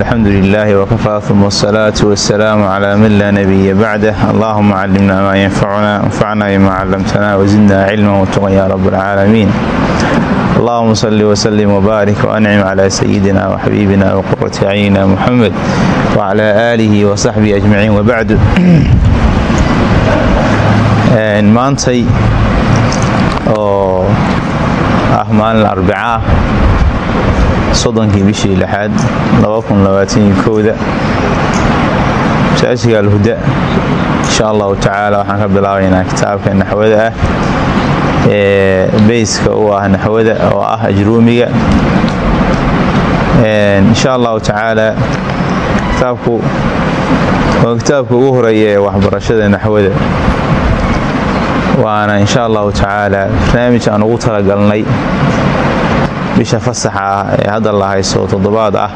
الحمد لله وكفى ثم الصلاة والسلام على من لا نبي بعده اللهم علمنا ما ينفعنا وانفعنا بما علمتنا وزدنا علما وتقى يا رب العالمين اللهم صل وسلم وبارك وأنعم على سيدنا وحبيبنا وقرة عيننا محمد وعلى آله وصحبه أجمعين وبعد maantay oo ah maalin arbicaa soddonkii bishii lixaad kooda masaajidka alhuda insha allahu tacaala waxaan ka bilaabaynaa kitaabka naxwada ah ee beyska u ah naxwada oo ah ajruumiga insha allahu tacaala kitaabku waa kitaabka ugu horreeya ee waxbarashada naxwada. Waana insha allahu tacaala barnaamij aan ugu talagalnay bisha fasaxa ee hadda la hayso toddobaad ah.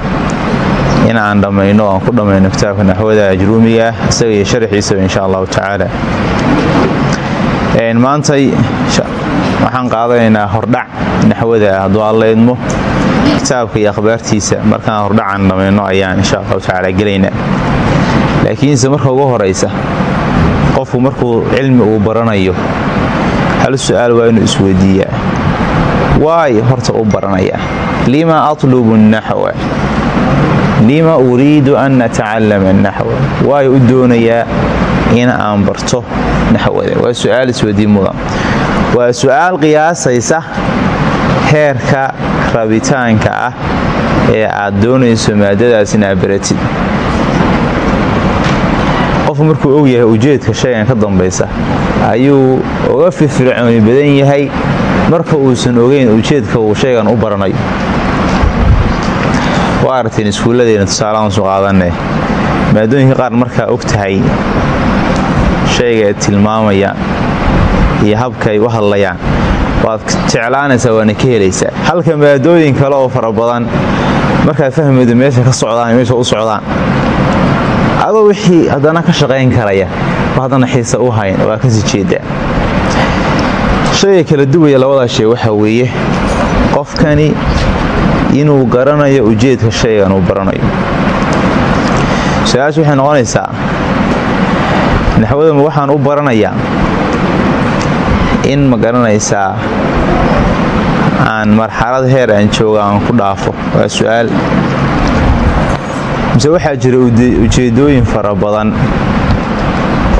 In aan dhammayno aan ku dhammayno kitaabka naxwada ajruumiga ah isaga iyo sharxiisaba insha allahu tacaala. Maantay waxaan qaadanaynaa hordhac naxwada hadduu alla kitaabka iyo akhbaartiisa markaan hordhacan dhammayno ayaan insha allahu tacaala gelaynaa laakiinse marka ugu horaysa qofku markuu cilmi uu baranayo hal su'aal waa inuu isweydiiyaa waay horta u baranayaa lima atlubu naxwa lima uriidu an natacallama naxwa waay u doonayaa in aan barto naxwada waa su'aal isweydiin mudan waa su'aal qiyaasaysa heerka rabitaanka ah ee aad doonayso maadadaas inaad baratid. Qofku markuu og yahay ujeedka shaygan ka dambaysa ayuu uga firfircooni badan yahay marka uusan ogeyn ujeedka uu shaygan u baranayo waa aragteen iskuulladeena tusaalahaan soo qaadanne maadooyinka qaar markaa og tahay shayga ay tilmaamayaan iyo habka ay u hadlayaan waad jeclaanaysaa waana ka helaysaa. Halka maadooyin kale oo fara badan markaad fahmaydo meesha ka socdaan meesha u socdaan adoo wixii haddana ka shaqayn karaya oo haddana xiisa u hayn waa ka sii jeedaa shayga kala duwaya labadaa shay waxaa weeye qofkani inuu garanayo ujeedka shaygan uu baranayo. Su'aasha waxay noqonaysaa naxwadama waxaan u baranayaa in ma garanaysaa aan marxalad heer aan jooga aan ku dhaafo. Waa su'aal. Mise waxaa jira ujeedooyin fara badan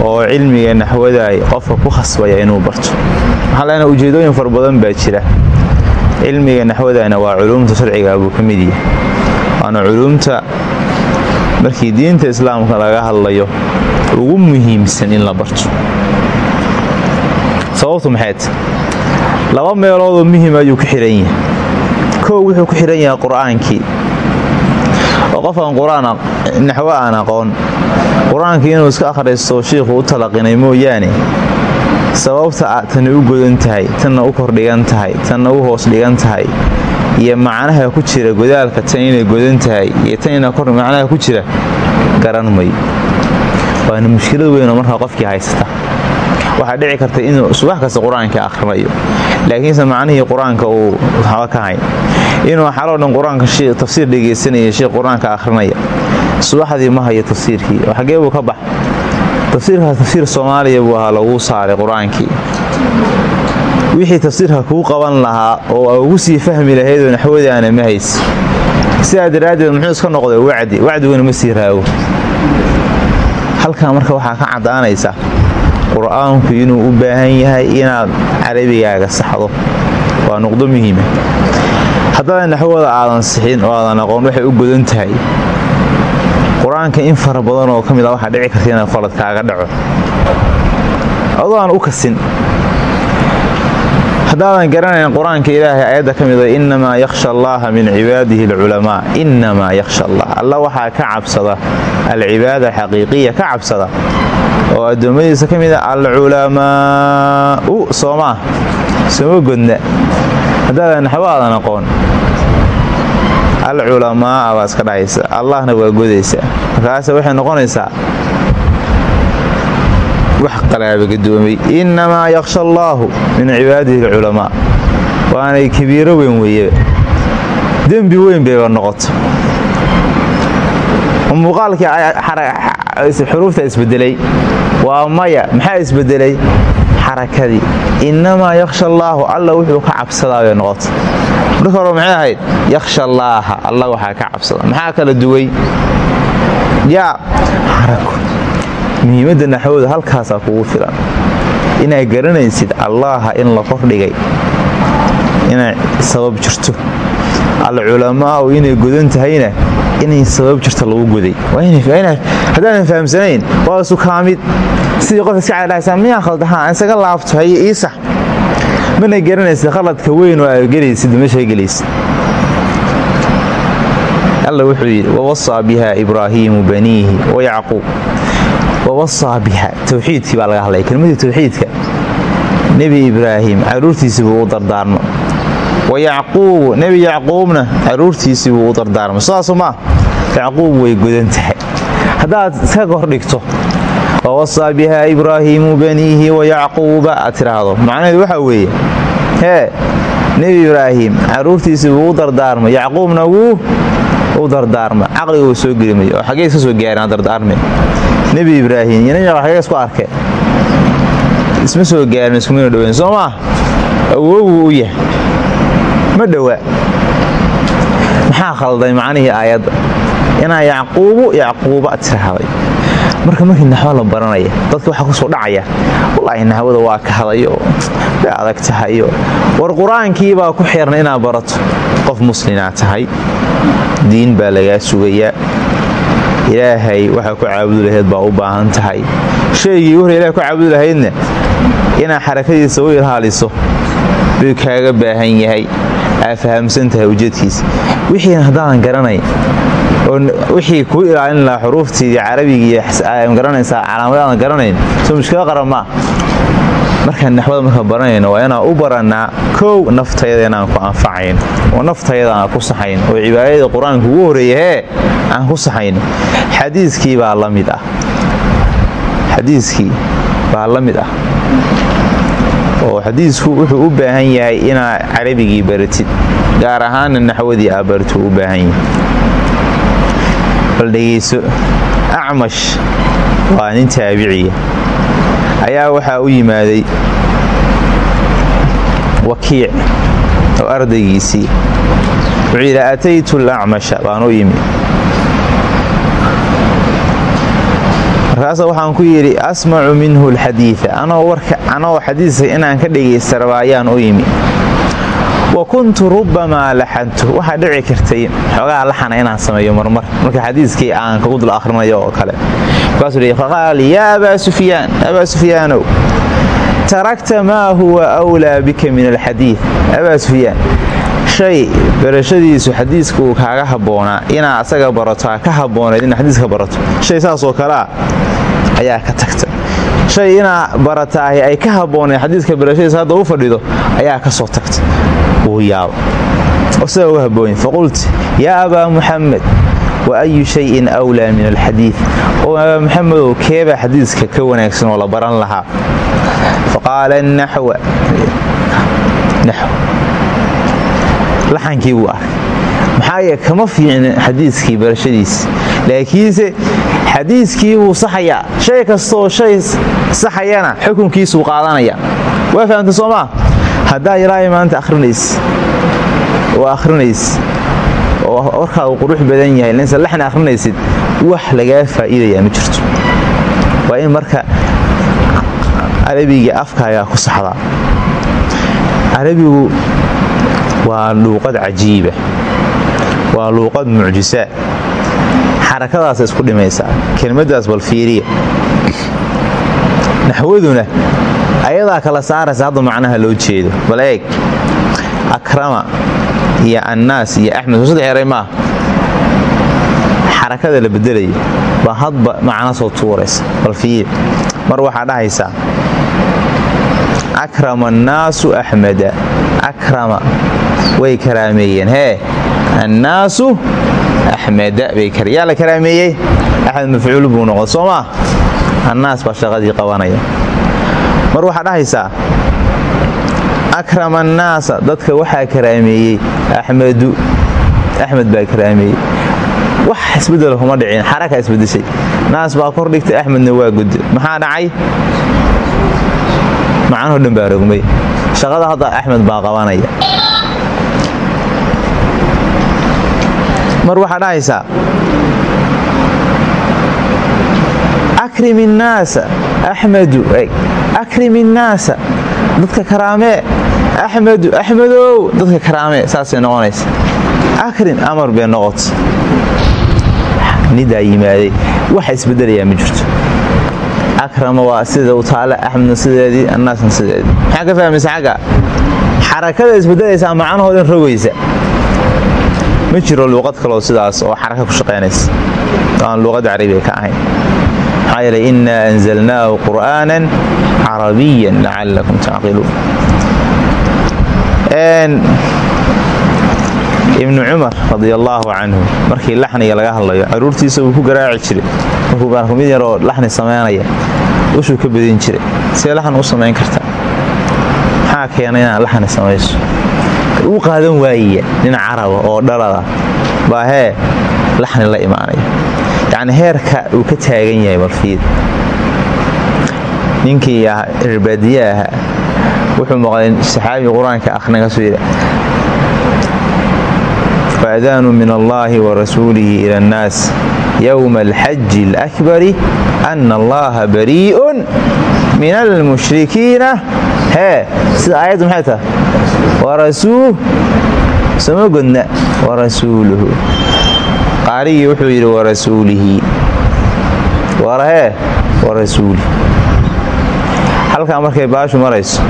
oo cilmiga naxwada qofka ku khasbaya inuu barto. Waxaan leenaha ujeedooyin fara badan baa jira. Cilmiga naxwadana waa culuumta sharciga buu ka mid yahay. Waana culuumta markii diinta islaamka laga hadlayo ugu muhiimsan in la barto. Sababtu maxayd laba meeloodoo muhiim ayuu ku xidhan yahay. Kow wuxuu ku xidhan yahay qur'aankii qur'aan naxwo aan aqoon. Qur'aankii inuu iska akhristo shiikhu u talaqinay mooyaane. Sababta tanna u godan tahay tanna u kordhigan tahay tanna u hoos dhigan tahay iyo macnaha ku jira godaalka tan inay godan tahay iyo tan ina macnaha ku jira garan mayo waana mushkilad weynoo markaa qofkii haysata waxaa dhici karta inuu subax kasta qur'aanka akhrinayo laakiinse macnihii qur'aanka uu haba ka hayn inuu xaloo dhan qur'aanka tafsiir dhegaysanaya sheekh qur'aanka akhrinaya. Ma hayo tafsiirkii. Oo xaggee ka bax. Tafsiirkaas tafsiir soomaaliya buu ahaa lagu saaray qur'aankii. Wixii tafsiirka kuu qaban lahaa oo ugu sii fahmi lahaydoo naxwadaana ma haysi sidaa daraaddeed muxuu iska noqday wacdi. Wacdiguna ma sii raago halkan marka waxaa ka caddaanaysa qur'aanku inuu u baahan yahay inaad carabigaaga saxdo. Waa nuqdo muhiima haddana naxwada aadan sixin oo aadan aqoon waxay u godan tahay. Qur'aanka in fara badan oo ka mid a waxaa dhici karta inaad qalad kaaga dhaco. Adoo aan u kasin haddaadan garanayn qur'aanka ilaahay ayadda ka mida innamaa yakhsha allaaha min cibaadihi alculamaa innamaa yakhsha allah alla waxaa ka cabsada alcibaada xaqiiqiya ka cabsada oo addoommadiisa ka mida alculamaau soomaa sooma godna haddaadan naxwo aadan aqoon. Alculamaaa baa iska dhahaysa allahna waa godaysa. Markaase waxay noqonaysaa wax qalaaba gadoomay innamaa yakhsha allaahu min cibaadihi alculamaa. Waanay kabiiro weyn weeyeba dembi weyn bayba noqoto muuqaalkii xuruufta isbedelay. Waa maya maxaa isbedelay? Xarakadii. Innamaa yakhsha allaahu alla wuxuu ka cabsadaa bay noqota marka hore maxay ahayd? Yakhsha allaaha alla waxaa ka cabsada maxaa kala duway? Yaa xarako muhiimadda naxwooda halkaasaa kugu filan. Inaad garanaysid allaaha in la kordhigay inay sabab jirto. Alculamaau inay godan tahayna inay sabab jirto lagu goday haddaanan fahamsanayn waa isu kaamid. Sidii qof iska cadhaysaa miyaa khaldahaa isaga laabto haye ii sax. Mana khaladka weyn oo aad gelaysid meesha gelaysid alla wuxuu yidhi wawasaa biha ibraahiimu baniihi wayacquub wawasaa biha towxiidkii baa laga hadlaya kelmadii towxiidka nebi ibraahim caruurtiisii buu u dardaarmo wayacquubu nebi yacquubna caruurtiisii buu u dardaarmay. Saasu maa yacquub way godan tahay. Haddaad iska kordhigto wawasaa biha ibraahiimu baniihi wayacquuba aad tidhaahdo. Macnaheedu waxaa weeye hee nebi ibraahim caruurtiisii buu u dardaarmay. Yacquubna wuu u dardaarma caqliga uu soo gelimay oo xaggee iska soo gaareen dardaarme nebi ibraahim iyo nebi xagee isku arkeen isma soo gaarin iskumana dhoweyn. Soo maa awowuu u yahay ma dhowa maxaa khalday macnihii aayadda inaa yacquubu yacquuba tiraahday marka markii naxwo la baranaya dadka waxaa ku soo dhacaya wallaahi naxwada waa ka hadayo way adag tahayo war qur'aankii baa ku xiran inaad barato. Qof muslinaa tahay. Diin baa lagaa sugayaa. Ilaahay waxaa ku caabudi lahayd baa u baahan tahay. Shaygii hore ilahay ku caabudi lahaydna inaad xarakadiisa u ilaaliso buu kaaga baahan yahay. Aa fahamsan tahay ujeedkiisa wixiina haddaadan garanayn oo wixii kuu ilaalin lahaa xuruuftiidii carabigii garanaysaa calaamadadan garanayn. Soo mushkilo qaran maa markaan naxwada markaan baranayno waa inaan u barannaa kow naftayada inaan ku anfacayn oo naftayada aan ku saxayn oo cibaadadii qur'aanka ugu horreeya hee aan ku saxayn xadiiskii baa la mid ah. Xadiiskii baa la mid ah oo xadiisku wuxuu u baahan yahay inaad carabigii baratid gaar ahaana naxwadii aa baratuu u baahan yahay bal dhegayso acmash waa nin taabiciya ayaa waxaa u yimaaday wakiic oo ardaygiisii wuxuu yidhi ataytu lacmasha baan u yimi markaasa waxaan ku yidhi asmacu minhu alxadiida anoo xadiiska inaan ka dhegaysta raba ayaan u yimi. Wa kuntu rubamaa laxantu. Waxaa dhici kartay xoogaa laxana inaan sameeyo marmar. Marka xadiiskii aan kagu dul akhrinayo oo kale. Markaasuu faqaal yaa abaa sufyaan abaa sufyaanow tarakta maa huwa wlaa bika min alxadiid abaa sufyaan shay barashadiisu xadiiska kaaga habboonaa inaa asaga barato ka habboonayd inaad xadiiska barato. Shay saasoo kalea ayaa ka tagta shay inaa barataahi ay ka habboonayd xadiiska barashadiisa hadda u fadhido ayaa ka soo tagta wuu yaaba oo sidaa uga habboonye faqulti yaa abaa muxamed wa ayu shayin wlaa min alxadiid? Oo abaa muxamedow keebaa xadiiska ka wanaagsan oo la baran lahaa. Faqaala naxwa. Naxw. Laxankii buu arkay maxaa kama fiicin xadiiskii barashadiisa laakiinse xadiiskii wuu saxayaa. Shay kastooo shay saxayana xukunkiisuu qaadanaya. Waa fahamta soo maa haddaa ilaahay maanta ahrinays oo akhrinays oo warkaa uu qurux badan yahay. Linse laxna akhrinaysid wax lagaa faa'iidayaa ma jirto. Waa in marka carabiga afkaagaa ku saxdaa carabigu waa luuqad cajiiba waa luuqad mucjisaa xarakadaasa isku dhimaysaa kelmaddaas bal fiiriya naxwaduna ayadaa kala saaraysa hadda macnaha loo jeedo. Bal eeg akrama iyo annaas iyo axmed saddex eray maaha. Xarakada la bedelaya baa hadba macno soo tuuraysa. Bal fiiri mar waxaa dhahaysaa akrama annaasu axmeda. Akrama way karaameeyeen. Hee annaasu axmeda yaa la karaameeyey? Axmed mafcuul buu noqda soo maa annaas shaqadii qabanaya. Mar waxaa dhahaysaa akrama annaasa dadka waxaa karaameeyey axmedu axmed baa karaameeyey. Wax isbedelo kuma dhicin xaraka isbedeshay naas baa kor dhigtay axmedna waa gudde maxaa dhacay? Macanoo dhan baa rogmay. Shaqada hadda axmed baa qabanaya mar waxaa dhahaysaa akrim innaasa axmedu akrim innaasa dadka karaamee axmedu axmedow dadka karaamee saasay noqonaysa. Akrim amar bay noqota nidaa yimaaday waxa isbedelayaa ma jirto. Akrama waa sida u taale axmedna sideedii annaasna sideedii maxaa ka fahmaysa xarakada isbedelaysaa macnahoodan rogaysa ma jiro luuqad kaloo sidaas oo xaraka ku shaqaynaysa. Aan luuqadda carabiga ka ahayn. Maxaa yeelay innaa anzalnaahu qur'aanan carabiyan lacalakum tacqiluun. Ibnu cumar radi allaahu canhu markii laxniga laga hadlayo caruurtiisa wuu ku garaaci jiray. Markuu baarku mid yaroo laxni samaynaya ushuu ka badin jiray. See laxni u samayn kartaa maxaa keena inaad laxni samayso u qaadan waayaya nin caraba oo dhalada baa hee laxni la imaanaya yacni heerka uu ka taagan yahay balfiid ninkii reerbaadiye ahaa wuxuu maqlay saxaabiga qur'aanka akhrinkaasuu yidhi faadaanu min allahi wa rasuulihi ila annaas yowma alxaji alakbari ana allaha barii'un min hee sida aayaddu maxay tahay? Warasuu sama godna warasuuluhu qaarigii wuxuu yidhi warasuulihi warahee warasuulihi halkaa markay baashu marayso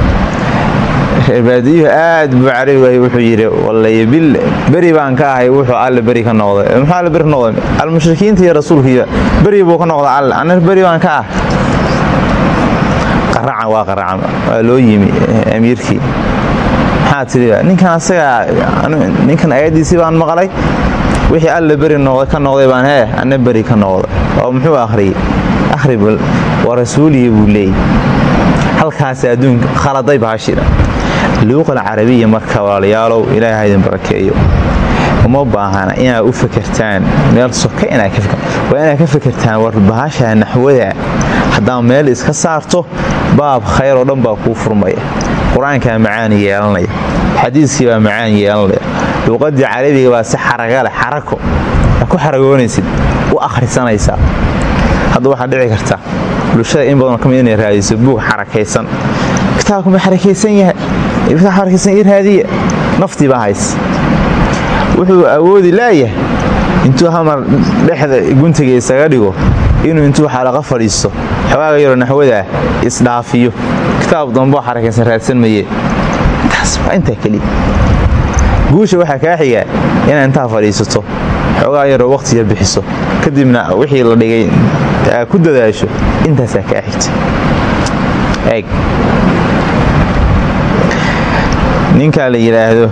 reerbaadiyuhu aad buu carabigahay wuxuu yidhi wallay bil beri baan ka ahay wuxuu alle beri ka noqday. Muxuu alle beri noqday? Almushrikiinta iyo rasuulkiiba beri buu ka noqday alle anna beri baan ka ah qaracan waa qaracan. Loo yimi amiirkii. Maxaa tidhi ninkan ayadiisii baan maqlay wixii alle beri noqday ka noqday baan hee anna beri ka noqday. Oo muxuu akhriyey akhri waa rasuuliya buu halkaas adduunka khaladay baashida luuqal carabiya marka walaalayaalow ilaaha idin barakeeyo. Uma baahana inaad u fakertaan meel soka waa inaad ka fakertaan war bahasha naxwada haddaa meel iska saarto baab khayr oo dhan baa kuu furmaya. Qur'aankaa macaan yeelanaya. Xadiiskii baa macaan yeelanaya. Luuqadii carabiga baa si xaragale xarako ku xaragoonaysid u akhrisanaysaa hadda waxaa dhici karta bulshada in badanoo ka mid inay raadiso buug xarakaysan. Kitaabkuma xarakaysan yahay. Xarakaysan ii raadiya naftii baa hays. Wuxuu awoodi laayahay intuu hamar dhexda guntiga isaga dhigo inuu intuu xalaqa fadhiisto. Xogaaga yaroo naxwadaa isdhaafiyo. Kitaab damboo xarakaysan raadsan maye taas waa intaa keliya guusha waxaa kaa xigaa inaad intaa fadhiisato. Xoogaa yaroo waqtiga bixiso. Kadibna wixii la dhigay aa ku dadaasho intaasaa kaa xigta. Eeg. Ninkaa la yidhaahdo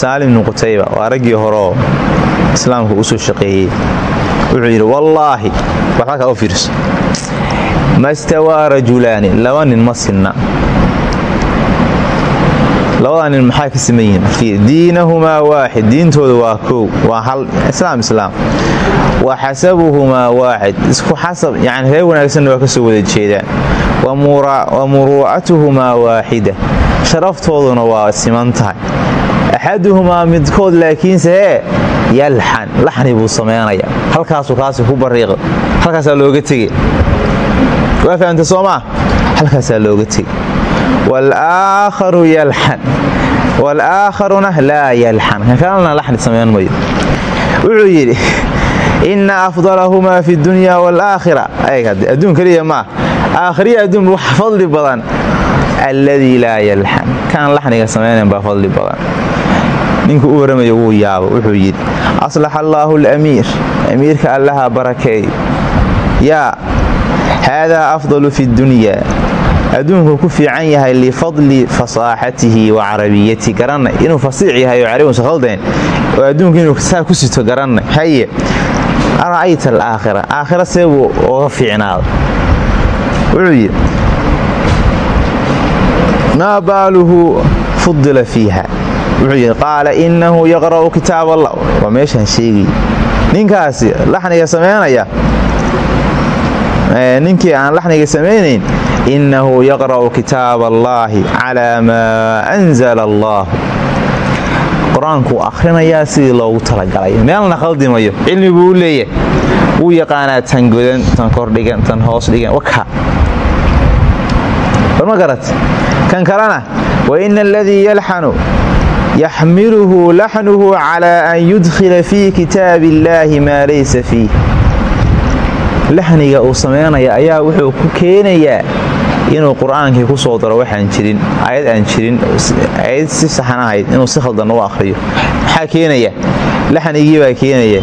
saalim bnu qutayba waa raggii horeoo islaamka u soo shaqeeyey wuxuu yidhi wallaahi waxba kaa u fiirso ma stawaa rajulaani laba nin ma sinna. Labadaa nin maxaa ka siman yihiin? Diinahumaa waaxid diintooda waa koow waa hal islaam islaam. Wa xasabuhumaa waaxid isku xasab yani reer wanaagsanna waa ka wada jeedaan. Wa muruucatuhumaa waaxida sharaftooduna waa siman tahay. Axaduhumaa midkood laakiinse hee yalxan laxni buu samaynaya halkaasuu kaasi ku bariiqa halkaasaa looga tege waa fahamta soo maa halkaasaa looga tege walaakharu yalxan walaakharuna laa yalxan kan kalena laxni samayn mayo. Wuxuu yidhi inna afdalahumaa fi dunya waalaakhira adduun keliya maa aakhiriya adduun wax fadli badan. Alladii laa yalxan kaan laxniga samaynayn baa fadli badan ninkuu u waramayo wuu yaabo wuxuu yidhi aslaxa allaahu alamiir amiirka allaha barakeey yaa haadaa afdalu fi dunya. Adduunkuu ku fiican yahay lifadli fasaaxatihi wa carabiyati garanay inuu fasiix yahay oo carabiusa khaldayn oo adduunku inuu saa ku sito garanay. Haye ara'ayta alaakhira aakhira see buu oga fiicnaaday. Wuxuu yidhi maa baaluhu fudila fiiha wuxuu yidhi qaala innahu yaqra'u kitaab allah. Waa meeshaan sheegay. Ninkaasi laxniga samaynaya ninkii aan laxniga samaynayn innahu yaqra'u kitaab allaahi calaa maa anzala allah. Qur'aankuu sidii loogu talagalay. Meelna khaldimayo cilmi buu leeyahay. Wuu yaqaanaa tan godan tan kordhigan tan hoos dhigan waka warma garat kan kalena wa ina aladii yalxanu yaxmiluhu laxnuhu calaa an yudkhila fii kitaabi illaahi maa laysa fiih laxniga uu samaynaya ayaa wuxuu ku keenayaa inuu qur'aankii ku soo daro waxaan jirin ayad aan jirin ayad si saxan inuu si khaldan u akhriyo maxaa keenaya laxnigii baa keenaya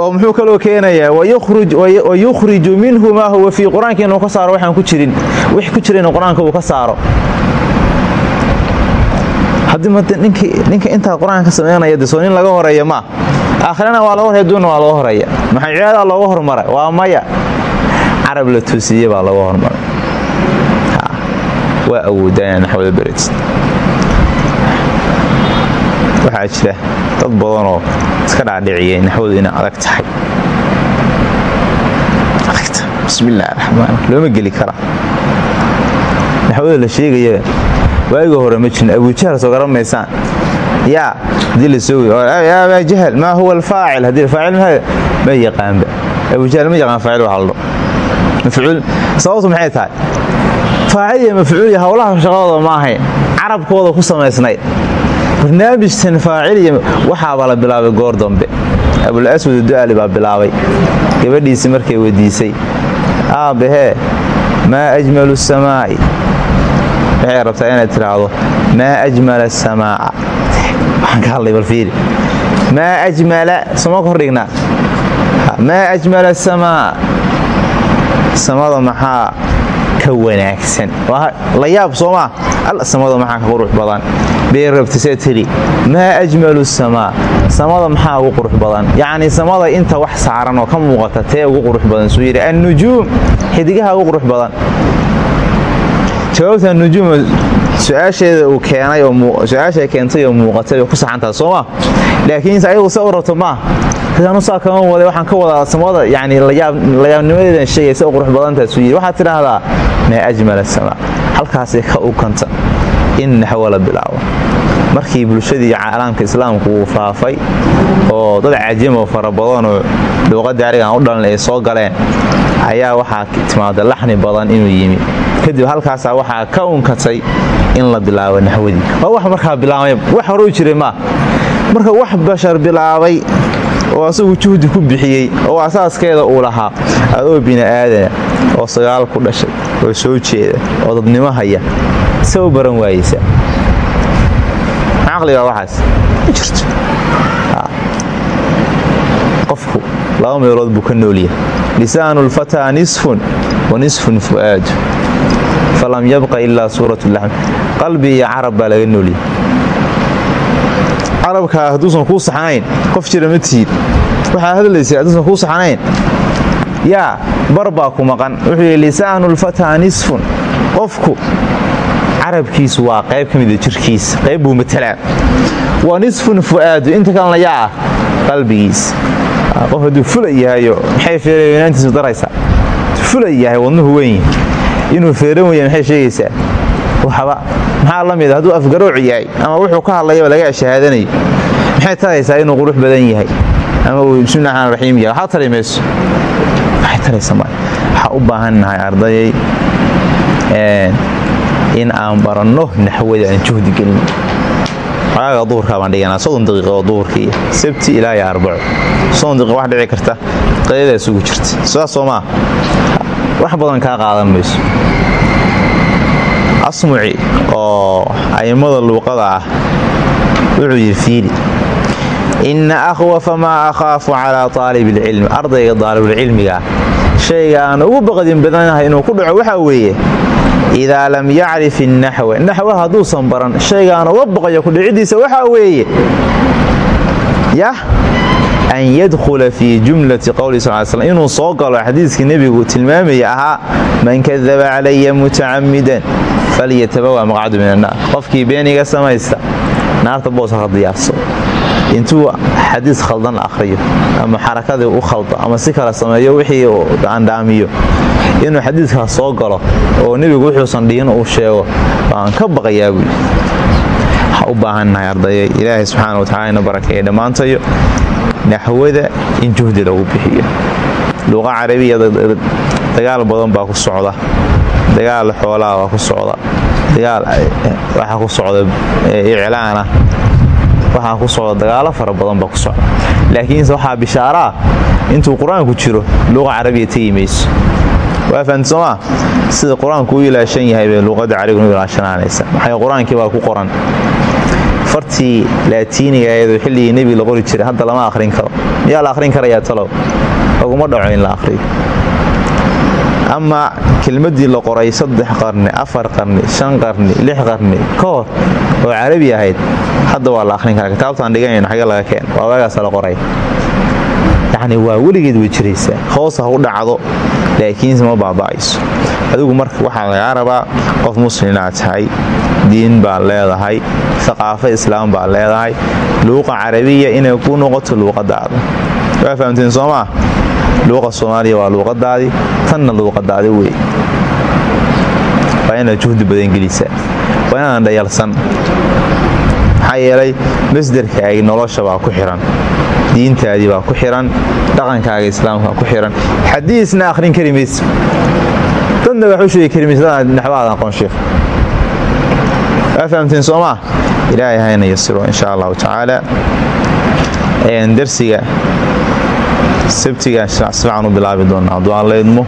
oo muxuu kaloo keenayaa wayukhriju minhu maa huwa fii qur'aanka inuu ka saaro waxaan ku jirin wix ku jira inuu uu ka saaro ninka intaa qur'aanka ka samaynaya de soo nin laga horreeya maa aakhirana waa laga horey aduunna waa laga horreeya. Maxaa cibaada looga hormaray? Waa maya. Carab la toosiye baa laga hormaray. Waa awoodaa inaa naxwada beratid waxaa jira dad badanoo iska dhaadhiciyay naxwadu inay adag tahay. Adagta bismillahi looma geli karaa naxwada la sheegaya waaga hore ma jirin abujahal soo garan maysaan. Yaa haddii la soo aba jahal maa huwa alfaacil haddii faacil ma yaqaanba abujahal ma yaqaan faacil waxa ladho mafcuul sababtu maxay tahay? Faacil iyo mafcuul iyo howlaha shaqadooda ma ahayn carabkooda ku samaysnayd barnaamijtan faacil iyo waxaabaa la bilaabay goor dambe. Abul aswad du'ali baa bilaabay. Gabadhiisi markay weydiisay aabahee maa ajmalu samaa'i waxay rabtaa inaad tidhaahdo maa ajmala asamaa'a waxaan ka hadlay balfiiri maa ajmala soma kordhignaa maa ajmala asamaa samada maxaa ka wanaagsan? La yaab soomaa alla samada maxaa ka qurux badan? Bay rabtisee tiri. Maa ajmalu samaa samada maxaa ugu qurux badan? Yacnii samada inta wax saaran oo ka muuqata tee ugu qurux badan suu yidhi annujuum. Xidigaha ugu qurux badan jawaabta nujuum su'aasheeda uu keenay su'aasha keentay oo muuqatay ku saxantaha sooma laakiin ayagu se u rabto maa anu saa kama wada waxaan ka wadaa samada yani layaabnimadeedan sheegay se u qurux badantaasuu yidhi. Waxaad tidhaahdaa maa ajmala samaa halkaasay ka ukanta in naxwo la bilaabo. Markii bulshadii caalamka islaamku uu faafay oo dad cajamo fara badanoo luuqadii arigan u dhalan ay soo galeen ayaa waxaa timaada laxni badan inuu yimi. Kadib halkaasaa waxaa ka unkatay in la bilaabo naxwadii. Waa wax markaa bilaabay wax horuu jiray maa. Marka wax bashar bilaabay oo asagu juhdi ku bixiyey oo asaaskeeda uu lahaa adoo bini aadana oo sagaal ku dhashay oo soo jeeda oo dadnimo haya se u baran waayeysa. Caqliga waxaas? Ma jirto. Qofku laba meelood buu ka noolyahay lisaanu lfataa nisfun wa nisfun fu'aadu. Falam yabqa ilaa suurat laxm qalbi iyo carab baa laga noolyahay carabkaa hadduusan kuu saxnayn qof jira ma tihid. Waxaa hadlaysa hadduusan kuu saxnayn. Yaa bar ku maqan. Wuxuu yidhi lisaanu lfataa nisfun. Qofku carabkiisu waa qayb ka mida jirkiisa qayb buu matalaa wa nisfun fu'aadu inta kalena yaa ah qof hadduu fula yahayo maxay feereweynaantiisu daraysaa fula yahay wadnuhu weyn inuu feeran waya maxay sheegaysaa? Waxba maxaa la mida hadduu afgarooc yahay ama wuxuu ka hadlayaba laga shahaadanayo maxay taraysaa inuu qurux badan yahay? Ama uu bismillahi raxmaan raxiim yahay? Waxaa tari ma waxaa u baahan nahay ardayay in aan baranno naxwada aan juhdi gelin. Xogaaga duhurkaa baan dhiganaa soddon daqiiqa oo duhurkii sabti ilaa iyo arbaco. Soddon daqiiqa wax dhici karta qadadaas ugu jirta. Sidaas soo maa wax badan kaa qaadan mayso. Asmuci oo a'immada luuqada ah wuxuu yidhi fiili inna akhwafa maa akhaafu calaa taalibilcilmi ardayga daalibulcilmiga ah shayga aan ugu baqdin badanahay inuu ku dhaco waxaa weeye idaa lam yacrif innaxwa naxwa hadduusan baran shaygaan uga baqayo kudhicidiisa waxaa weeye yah an yadkhula fii jumlati qowli sal slam inuu soo galo xadiiskii nebigu tilmaamaya ahaa man kadaba calaya mutacamidan falyatabawa maqcadu min annaar. Qofkii beeniga samaysta naarta boosa ka diyaarsado intuu xadiis khaldan akhriyo ama xarakadii u khaldo ama si kale sameeyo wixii andhaamiyo inuu xadiiskaas soo galo oo nebigu wuxuusan dhihin uu sheego waan ka baqayaa buui waxaa u baahannahay ardaya ilaahay subxaana watacala ina barakeeya dhammaantayo naxwada in juhdi lagu bixiyo. Luuqa carabiya dagaal badan baa ku socda. Dagaal xoolaha waa ku socda. Dagaal waxaa ku socda iclaana waxaa ku socda dagaalo fara badan baa ku socda. Laakiinse waxaa bishaaraa intuu qur'aanku jiro luuqa carabiya tegi mayso waa fahamti sida qur'aanku u ilaashan yahay bay luuqadda carabiguna u ilaashanaanaysa maxay qur'aankii baa ku qoran? Fartii laatiiniga ayadoo xilligii nebiga la qori jiray hadda lama akhrin karo. Miyaa la akhrin karayaa talow? Laguma dhaco in la akhriyo ama kelmaddii la qoray saddex qarni afar qarni shan qarni lix qarni ka hor oo carabi ahayd hadda waa la akhrin karaa. Kitaabtaan dhiganayno xagge laga keen. Waa waagaasa la qoray. Yacni waa weligeed way jiraysaa. Hoos ha u dhacdo laakiinse ma baaba'ayso adigu marka waxaa lagaa rabaa qof muslim inaad tahay diin baad leedahay haqaafo islaam baad leedahay luuqa carabiya inay ku noqoto luuqadaada waa fahamteen soo maa luuqa soomaaliya waa luuqadaadii tanna luuqadaadi wey waa inaad juhdi badan gelisaa waa inaadan dhayalsan maxaa yeelay masderkaaga nolosha baa ku xiran diintaadii baa ku xiran dhaqankaaga islaamka ku xiran. Xadiisna akhrin kari maysa dadna wax u sheegi kari maysa naxwaada aqoon sheekh waa fahamteen soo maa ilaahay hayna yasiro insha allahu tacaala. Darsiga sabtiga sifican u bilaabi doonaa. Hadduu aan leydmo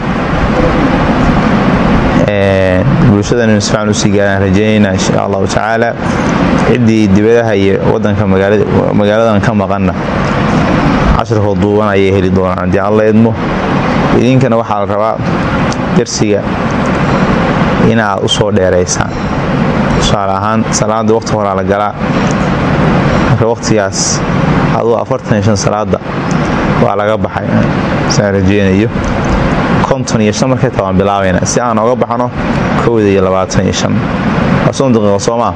bulshadan inu sifican u sii gaaraan insha allahu tacaala. Ciddii dibadaha iyo wadanka magaaladan ka maqanna casharkoo duuban ayay heli doonaan. Haddii aan leydmo idinkana waxaa la rabaa darsiga inaad u soo dheeraysaan tusaale ahaan salaada waqti horaa la galaa. Marka waqtigaas aduu afartan shan salaada waa laga baxay. Saan rajeynayo konton iyo shan markay tabaan bilaabayna si aan oga baxno kowda iyo labaatan iyo shan. Waa soon daqiiqo soo maa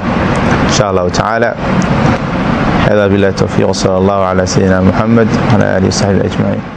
insha allahu tacaala. Hada billahi towfiiq sala allahu calaa sayidina muxamed wcala aalihi wasaxbihi ajmaciin